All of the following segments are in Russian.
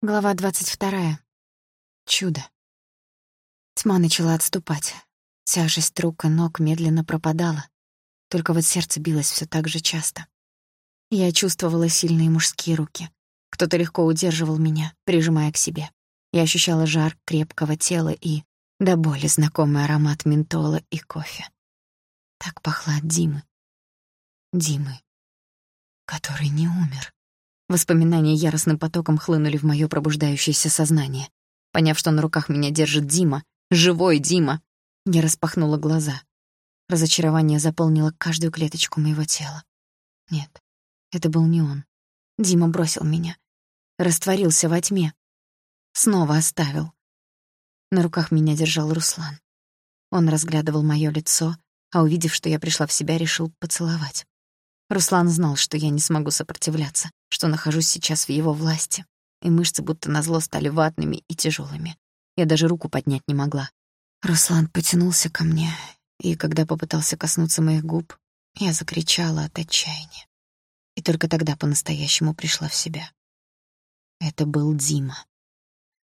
Глава двадцать вторая. Чудо. Тьма начала отступать. Тяжесть рук и ног медленно пропадала. Только вот сердце билось все так же часто. Я чувствовала сильные мужские руки. Кто-то легко удерживал меня, прижимая к себе. Я ощущала жар крепкого тела и до боли знакомый аромат ментола и кофе. Так пахло от Димы. Димы, который не умер. Воспоминания яростным потоком хлынули в моё пробуждающееся сознание. Поняв, что на руках меня держит Дима, живой Дима, я распахнула глаза. Разочарование заполнило каждую клеточку моего тела. Нет, это был не он. Дима бросил меня. Растворился во тьме. Снова оставил. На руках меня держал Руслан. Он разглядывал моё лицо, а увидев, что я пришла в себя, решил поцеловать. Руслан знал, что я не смогу сопротивляться, что нахожусь сейчас в его власти, и мышцы будто назло стали ватными и тяжелыми. Я даже руку поднять не могла. Руслан потянулся ко мне, и когда попытался коснуться моих губ, я закричала от отчаяния. И только тогда по-настоящему пришла в себя. Это был Дима.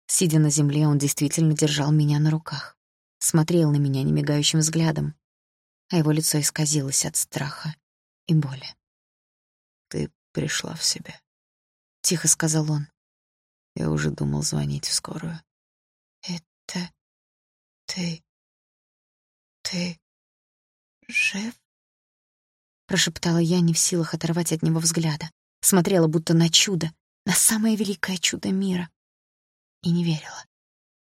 Сидя на земле, он действительно держал меня на руках, смотрел на меня немигающим взглядом, а его лицо исказилось от страха и боли. «Ты пришла в себя», — тихо сказал он. «Я уже думал звонить в скорую». «Это ты... ты жив?» Прошептала я, не в силах оторвать от него взгляда. Смотрела будто на чудо, на самое великое чудо мира. И не верила.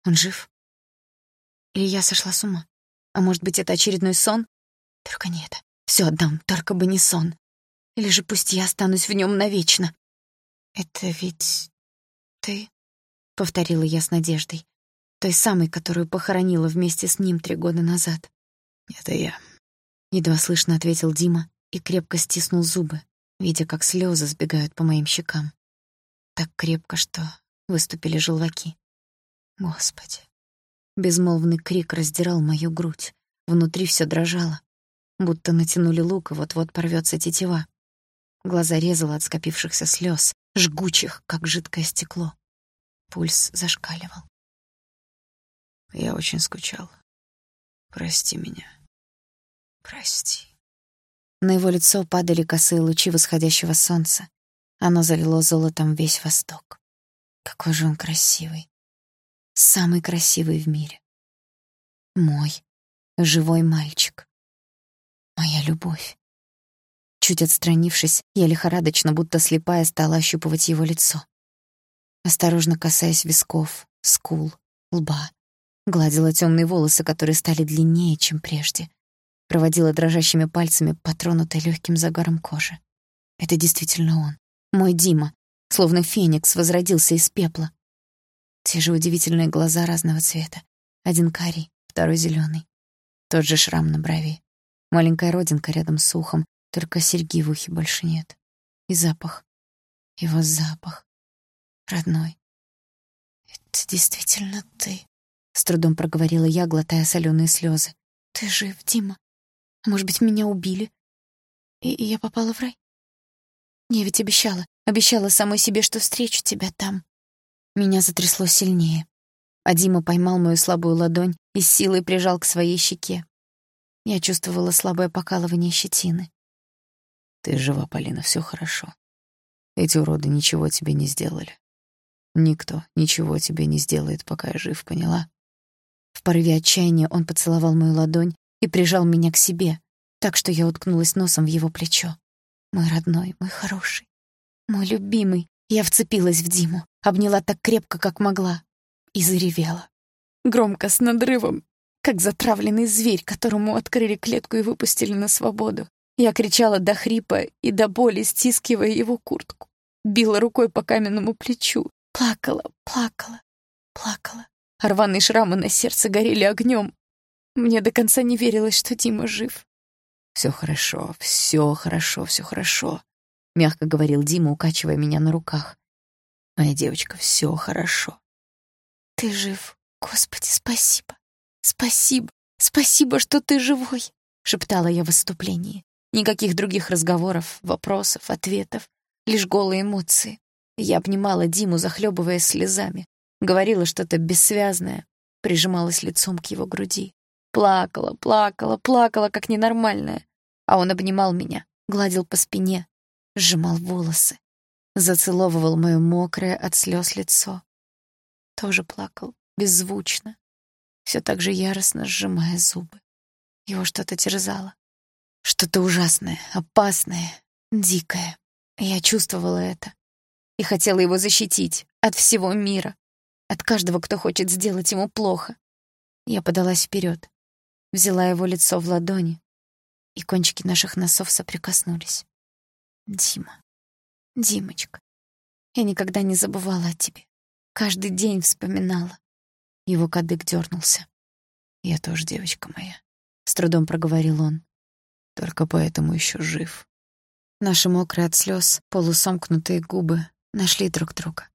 Он жив? Или я сошла с ума? А может быть, это очередной сон? Только не это. Всё отдам, только бы не сон. Или же пусть я останусь в нём навечно. «Это ведь ты?» — повторила я с надеждой. Той самой, которую похоронила вместе с ним три года назад. «Это я», — едва слышно ответил Дима и крепко стиснул зубы, видя, как слёзы сбегают по моим щекам. Так крепко, что выступили желваки. Господи. Безмолвный крик раздирал мою грудь. Внутри всё дрожало будто натянули лук, и вот-вот порвётся тетива. Глаза резало от скопившихся слёз, жгучих, как жидкое стекло. Пульс зашкаливал. Я очень скучал. Прости меня. Прости. На его лицо падали косые лучи восходящего солнца. Оно залило золотом весь восток. Какой же он красивый. Самый красивый в мире. Мой живой мальчик. Моя любовь. Чуть отстранившись, я лихорадочно, будто слепая, стала ощупывать его лицо. Осторожно касаясь висков, скул, лба, гладила темные волосы, которые стали длиннее, чем прежде. Проводила дрожащими пальцами по легким загаром кожи. Это действительно он, мой Дима, словно феникс возродился из пепла. Те же удивительные глаза разного цвета. Один карий, второй зеленый. Тот же шрам на брови. Маленькая родинка рядом с ухом, только серьги в ухе больше нет. И запах. Его запах. Родной. «Это действительно ты», — с трудом проговорила я, глотая соленые слезы. «Ты жив, Дима? Может быть, меня убили? И, и я попала в рай? Я ведь обещала, обещала самой себе, что встречу тебя там». Меня затрясло сильнее, а Дима поймал мою слабую ладонь и с силой прижал к своей щеке. Я чувствовала слабое покалывание щетины. «Ты жива, Полина, все хорошо. Эти уроды ничего тебе не сделали. Никто ничего тебе не сделает, пока я жив, поняла?» В порыве отчаяния он поцеловал мою ладонь и прижал меня к себе, так что я уткнулась носом в его плечо. Мой родной, мой хороший, мой любимый. Я вцепилась в Диму, обняла так крепко, как могла, и заревела. Громко, с надрывом, как затравленный зверь, которому открыли клетку и выпустили на свободу. Я кричала до хрипа и до боли, стискивая его куртку. Била рукой по каменному плечу. Плакала, плакала, плакала. Рваные шрамы на сердце горели огнем. Мне до конца не верилось, что Дима жив. Все хорошо, все хорошо, все хорошо», — мягко говорил Дима, укачивая меня на руках. «Моя девочка, все хорошо». «Ты жив, Господи, спасибо». «Спасибо, спасибо, что ты живой», — шептала я в выступлении. Никаких других разговоров, вопросов, ответов, лишь голые эмоции. Я обнимала Диму, захлебываясь слезами, говорила что-то бессвязное, прижималась лицом к его груди. Плакала, плакала, плакала, как ненормальная. А он обнимал меня, гладил по спине, сжимал волосы, зацеловывал моё мокрое от слез лицо. Тоже плакал, беззвучно, все так же яростно сжимая зубы. Его что-то терзало. Что-то ужасное, опасное, дикое. Я чувствовала это и хотела его защитить от всего мира, от каждого, кто хочет сделать ему плохо. Я подалась вперед, взяла его лицо в ладони, и кончики наших носов соприкоснулись. Дима, Димочка, я никогда не забывала о тебе. Каждый день вспоминала. Его кадык дернулся. Я тоже девочка моя, с трудом проговорил он. Только поэтому еще жив. Наши мокрые от слез, полусомкнутые губы нашли друг друга.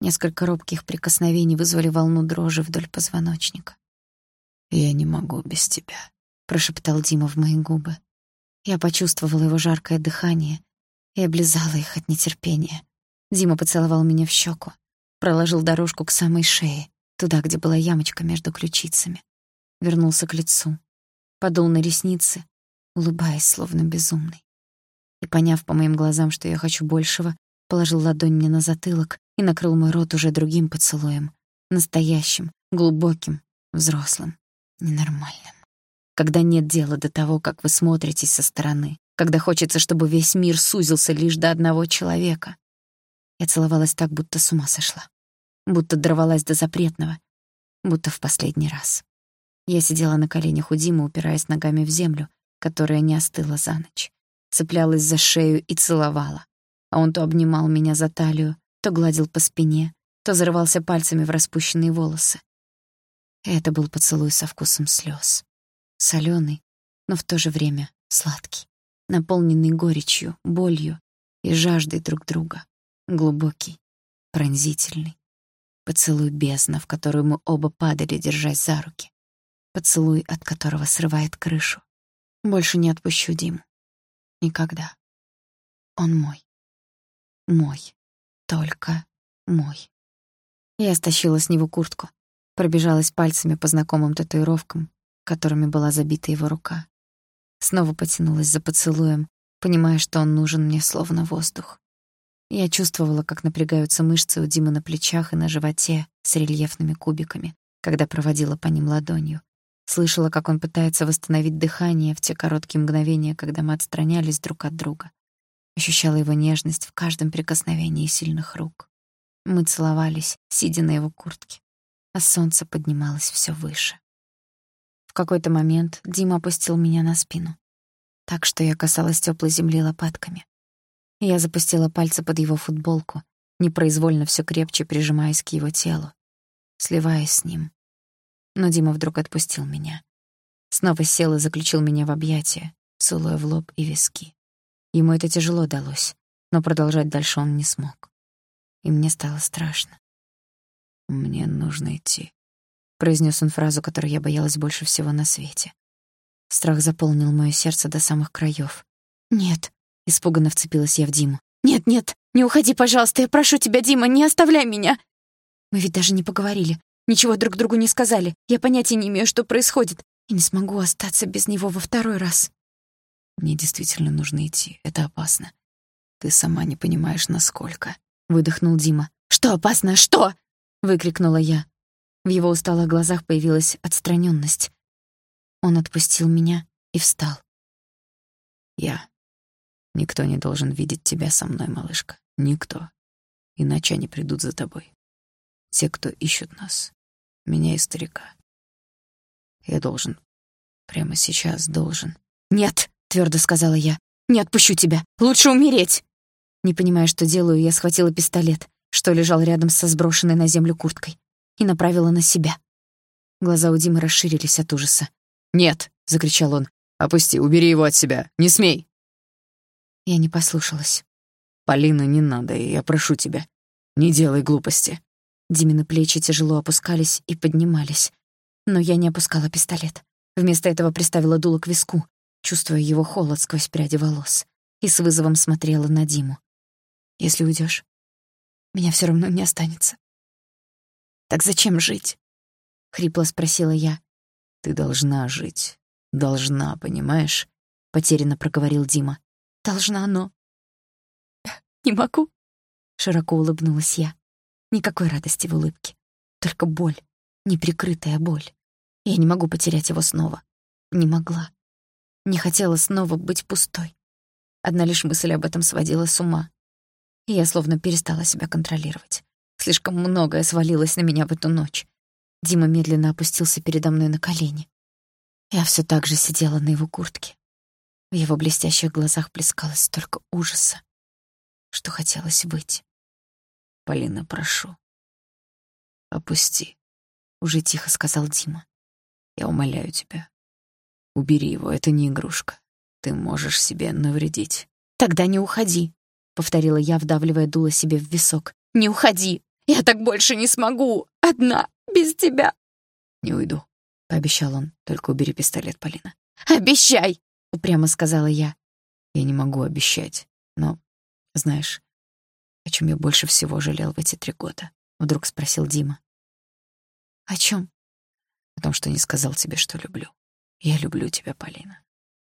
Несколько робких прикосновений вызвали волну дрожи вдоль позвоночника. «Я не могу без тебя», — прошептал Дима в мои губы. Я почувствовала его жаркое дыхание и облизала их от нетерпения. Дима поцеловал меня в щеку, проложил дорожку к самой шее, туда, где была ямочка между ключицами. Вернулся к лицу, подул на ресницы, улыбаясь, словно безумный. И, поняв по моим глазам, что я хочу большего, положил ладонь мне на затылок и накрыл мой рот уже другим поцелуем, настоящим, глубоким, взрослым ненормальным. Когда нет дела до того, как вы смотритесь со стороны, когда хочется, чтобы весь мир сузился лишь до одного человека. Я целовалась так, будто с ума сошла, будто дорвалась до запретного, будто в последний раз. Я сидела на коленях у Димы, упираясь ногами в землю, которая не остыла за ночь, цеплялась за шею и целовала. А он то обнимал меня за талию, то гладил по спине, то зарывался пальцами в распущенные волосы. Это был поцелуй со вкусом слез, соленый, но в то же время сладкий, наполненный горечью, болью и жаждой друг друга, глубокий, пронзительный. Поцелуй бездна, в которую мы оба падали, держась за руки. Поцелуй, от которого срывает крышу. Больше не отпущу Диму. Никогда. Он мой. Мой. Только мой. Я стащила с него куртку, Пробежалась пальцами по знакомым татуировкам, которыми была забита его рука. Снова потянулась за поцелуем, понимая, что он нужен мне словно воздух. Я чувствовала, как напрягаются мышцы у Димы на плечах и на животе с рельефными кубиками, когда проводила по ним ладонью. Слышала, как он пытается восстановить дыхание в те короткие мгновения, когда мы отстранялись друг от друга. Ощущала его нежность в каждом прикосновении сильных рук. Мы целовались, сидя на его куртке а солнце поднималось все выше. В какой-то момент Дима опустил меня на спину, так что я касалась теплой земли лопатками. Я запустила пальцы под его футболку, непроизвольно все крепче прижимаясь к его телу, сливаясь с ним. Но Дима вдруг отпустил меня. Снова сел и заключил меня в объятия, целуя в лоб и виски. Ему это тяжело далось, но продолжать дальше он не смог. И мне стало страшно. «Мне нужно идти», — произнес он фразу, которую я боялась больше всего на свете. Страх заполнил моё сердце до самых краев. «Нет», — испуганно вцепилась я в Диму. «Нет, нет, не уходи, пожалуйста, я прошу тебя, Дима, не оставляй меня!» Мы ведь даже не поговорили, ничего друг другу не сказали. Я понятия не имею, что происходит, и не смогу остаться без него во второй раз. Мне действительно нужно идти, это опасно. Ты сама не понимаешь, насколько. Выдохнул Дима. Что опасно? Что? — выкрикнула я. В его усталых глазах появилась отстранённость. Он отпустил меня и встал. «Я. Никто не должен видеть тебя со мной, малышка. Никто. Иначе они придут за тобой. Те, кто ищут нас. Меня и старика. Я должен. Прямо сейчас должен. «Нет!» — твёрдо сказала я. «Не отпущу тебя. Лучше умереть!» Не понимая, что делаю, я схватила пистолет что лежал рядом со сброшенной на землю курткой, и направила на себя. Глаза у Димы расширились от ужаса. «Нет!» — закричал он. «Опусти, убери его от себя! Не смей!» Я не послушалась. «Полина, не надо, я прошу тебя. Не делай глупости». Димины плечи тяжело опускались и поднимались. Но я не опускала пистолет. Вместо этого приставила дуло к виску, чувствуя его холод сквозь пряди волос, и с вызовом смотрела на Диму. «Если уйдешь, меня все равно не останется. Так зачем жить? Хрипло спросила я. Ты должна жить. Должна, понимаешь? Потерянно проговорил Дима. Должна, но... Не могу. Широко улыбнулась я. Никакой радости в улыбке. Только боль. Неприкрытая боль. Я не могу потерять его снова. Не могла. Не хотела снова быть пустой. Одна лишь мысль об этом сводила с ума. И я словно перестала себя контролировать. Слишком многое свалилось на меня в эту ночь. Дима медленно опустился передо мной на колени. Я все так же сидела на его куртке. В его блестящих глазах плескалось столько ужаса, что хотелось выйти. «Полина, прошу, опусти», — уже тихо сказал Дима. «Я умоляю тебя, убери его, это не игрушка. Ты можешь себе навредить». «Тогда не уходи», — повторила я, вдавливая дуло себе в висок. «Не уходи! Я так больше не смогу! Одна, без тебя!» «Не уйду», — пообещал он. «Только убери пистолет, Полина». «Обещай!» — упрямо сказала я. «Я не могу обещать, но, знаешь, о чем я больше всего жалел в эти три года?» — вдруг спросил Дима. «О чем? «О том, что не сказал тебе, что люблю. Я люблю тебя, Полина.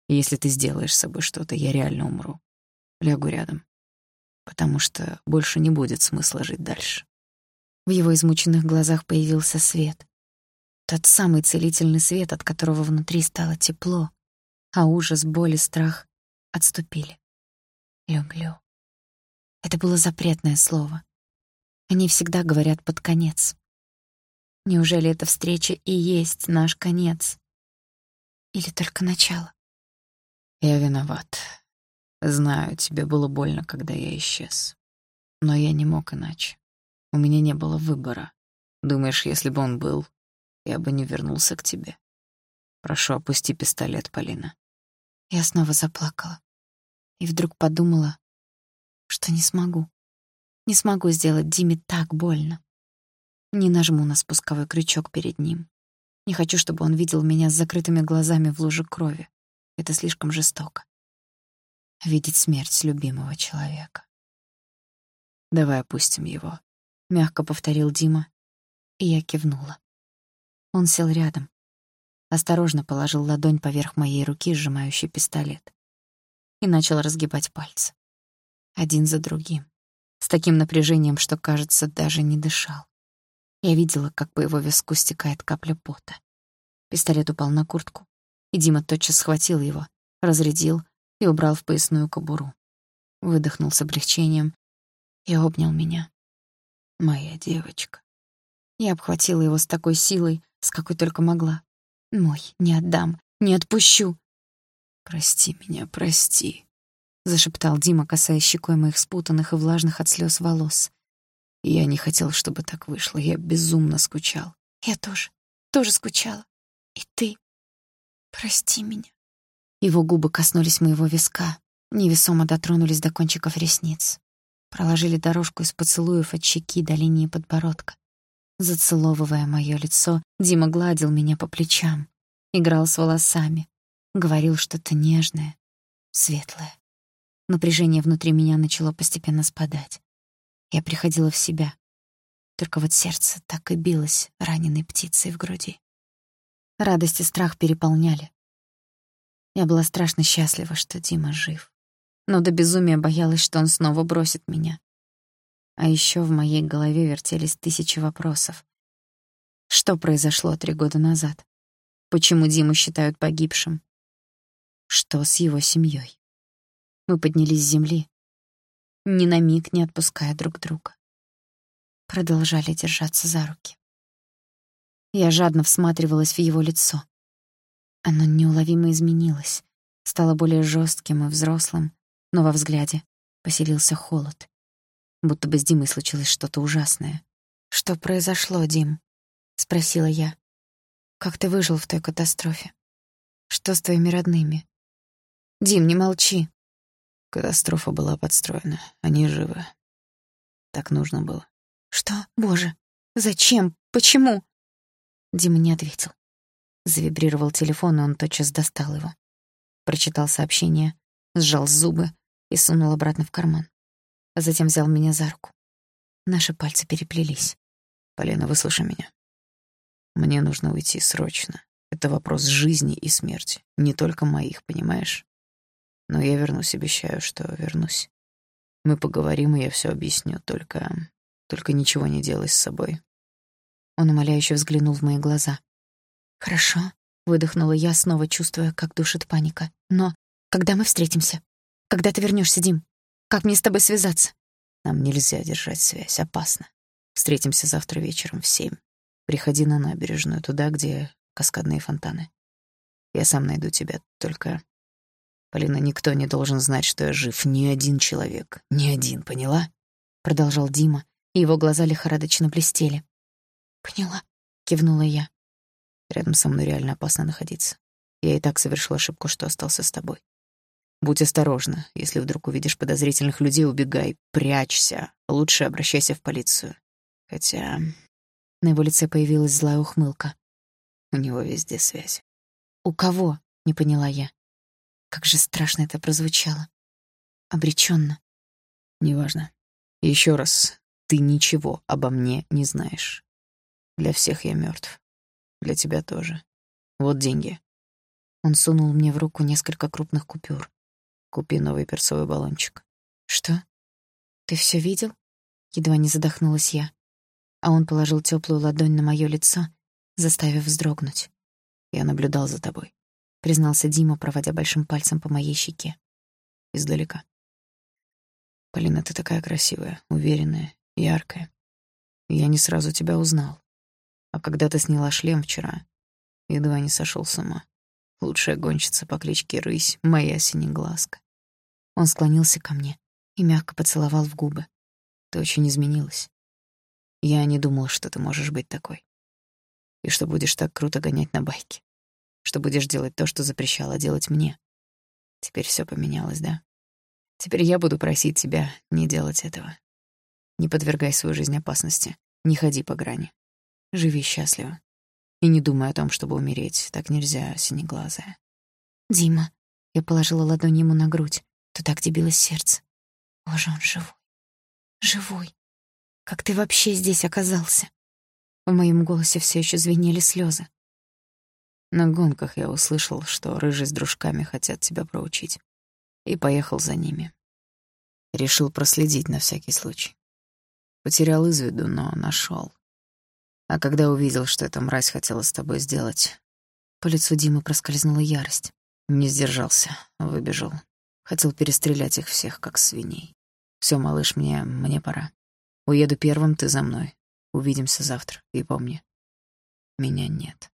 И если ты сделаешь с собой что-то, я реально умру. Лягу рядом. Потому что больше не будет смысла жить дальше. В его измученных глазах появился свет. Тот самый целительный свет, от которого внутри стало тепло, а ужас, боль и страх отступили. Люблю. Это было запретное слово. Они всегда говорят под конец. Неужели эта встреча и есть наш конец? Или только начало? Я виноват. Знаю, тебе было больно, когда я исчез. Но я не мог иначе. У меня не было выбора. Думаешь, если бы он был, я бы не вернулся к тебе? Прошу, опусти пистолет, Полина. Я снова заплакала. И вдруг подумала, что не смогу. Не смогу сделать Диме так больно. Не нажму на спусковой крючок перед ним. Не хочу, чтобы он видел меня с закрытыми глазами в луже крови. Это слишком жестоко. Видеть смерть любимого человека. «Давай опустим его», — мягко повторил Дима, и я кивнула. Он сел рядом, осторожно положил ладонь поверх моей руки, сжимающей пистолет, и начал разгибать пальцы. Один за другим, с таким напряжением, что, кажется, даже не дышал. Я видела, как по его виску стекает капля пота. Пистолет упал на куртку, и Дима тотчас схватил его, разрядил и убрал в поясную кобуру. Выдохнул с облегчением и обнял меня. «Моя девочка». Я обхватила его с такой силой, с какой только могла. «Мой, не отдам, не отпущу». «Прости меня, прости», — зашептал Дима, касаясь щекой моих спутанных и влажных от слез волос. Я не хотел, чтобы так вышло. Я безумно скучал. Я тоже, тоже скучала. И ты. Прости меня. Его губы коснулись моего виска, невесомо дотронулись до кончиков ресниц. Проложили дорожку из поцелуев от щеки до линии подбородка. Зацеловывая моё лицо, Дима гладил меня по плечам, играл с волосами, говорил что-то нежное, светлое. Напряжение внутри меня начало постепенно спадать. Я приходила в себя. Только вот сердце так и билось раненой птицей в груди. Радость и страх переполняли. Я была страшно счастлива, что Дима жив. Но до безумия боялась, что он снова бросит меня. А еще в моей голове вертелись тысячи вопросов. Что произошло три года назад? Почему Диму считают погибшим? Что с его семьей? Мы поднялись с земли, ни на миг не отпуская друг друга. Продолжали держаться за руки. Я жадно всматривалась в его лицо. Оно неуловимо изменилось, стало более жестким и взрослым, но во взгляде поселился холод. Будто бы с Димой случилось что-то ужасное. «Что произошло, Дим?» — спросила я. «Как ты выжил в той катастрофе? Что с твоими родными?» «Дим, не молчи!» Катастрофа была подстроена. Они живы. Так нужно было. Что? Боже, зачем? Почему? Дима не ответил. Завибрировал телефон, и он тотчас достал его. Прочитал сообщение, сжал зубы и сунул обратно в карман. А затем взял меня за руку. Наши пальцы переплелись. Полина, выслушай меня. Мне нужно уйти срочно. Это вопрос жизни и смерти. Не только моих, понимаешь? Но я вернусь, обещаю, что вернусь. Мы поговорим, и я все объясню, только... Только ничего не делай с собой. Он умоляюще взглянул в мои глаза. «Хорошо», — выдохнула я, снова чувствуя, как душит паника. «Но когда мы встретимся? Когда ты вернешься, Дим? Как мне с тобой связаться?» «Нам нельзя держать связь, опасно. Встретимся завтра вечером в семь. Приходи на набережную, туда, где каскадные фонтаны. Я сам найду тебя, только... Полина, никто не должен знать, что я жив. Ни один человек. Ни один, поняла?» Продолжал Дима, и его глаза лихорадочно блестели. «Поняла», — кивнула я. «Рядом со мной реально опасно находиться. Я и так совершил ошибку, что остался с тобой. Будь осторожна. Если вдруг увидишь подозрительных людей, убегай, прячься. Лучше обращайся в полицию. Хотя на его лице появилась злая ухмылка. У него везде связь. «У кого?» — не поняла я. Как же страшно это прозвучало. Обреченно. Неважно. Еще раз, ты ничего обо мне не знаешь. Для всех я мертв. Для тебя тоже. Вот деньги. Он сунул мне в руку несколько крупных купюр. Купи новый перцовый баллончик. Что? Ты все видел? Едва не задохнулась я. А он положил теплую ладонь на мое лицо, заставив вздрогнуть. Я наблюдал за тобой, признался Дима, проводя большим пальцем по моей щеке. Издалека. Полина, ты такая красивая, уверенная, яркая. Я не сразу тебя узнал. А когда ты сняла шлем вчера, едва не сошел с ума. Лучшая гонщица по кличке Рысь, моя синеглазка. Он склонился ко мне и мягко поцеловал в губы. Ты очень изменилась. Я не думал, что ты можешь быть такой. И что будешь так круто гонять на байке. Что будешь делать то, что запрещала делать мне. Теперь все поменялось, да? Теперь я буду просить тебя не делать этого. Не подвергай свою жизнь опасности. Не ходи по грани. Живи счастливо. И не думай о том, чтобы умереть. Так нельзя, синеглазая. Дима. Я положила ладонь ему на грудь. Туда, где билось сердце. Боже, он живой. Живой. Как ты вообще здесь оказался? В моем голосе все еще звенели слезы. На гонках я услышал, что рыжий с дружками хотят тебя проучить. И поехал за ними. Решил проследить на всякий случай. Потерял из виду, но нашел. А когда увидел, что эта мразь хотела с тобой сделать, по лицу Димы проскользнула ярость. Не сдержался, выбежал. Хотел перестрелять их всех, как свиней. Все, малыш, мне, мне пора. Уеду первым, ты за мной. Увидимся завтра. И помни, меня нет.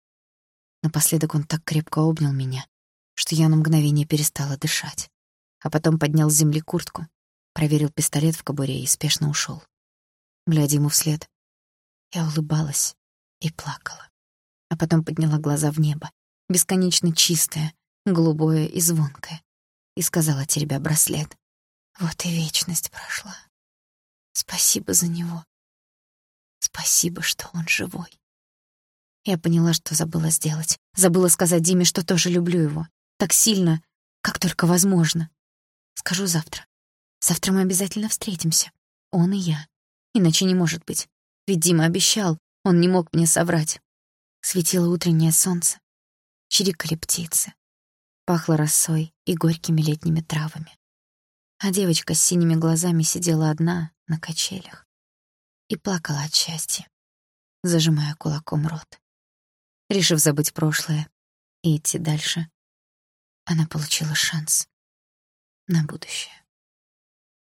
Напоследок он так крепко обнял меня, что я на мгновение перестала дышать. А потом поднял с земли куртку, проверил пистолет в кобуре и спешно ушел. Глядя ему вслед, я улыбалась и плакала. А потом подняла глаза в небо, бесконечно чистое, голубое и звонкое, и сказала, теребя браслет, «Вот и вечность прошла. Спасибо за него. Спасибо, что он живой». Я поняла, что забыла сделать. Забыла сказать Диме, что тоже люблю его. Так сильно, как только возможно. Скажу завтра. Завтра мы обязательно встретимся. Он и я. Иначе не может быть. Ведь Дима обещал, он не мог мне соврать. Светило утреннее солнце, чирикали птицы, пахло росой и горькими летними травами. А девочка с синими глазами сидела одна на качелях и плакала от счастья, зажимая кулаком рот. Решив забыть прошлое и идти дальше, она получила шанс на будущее.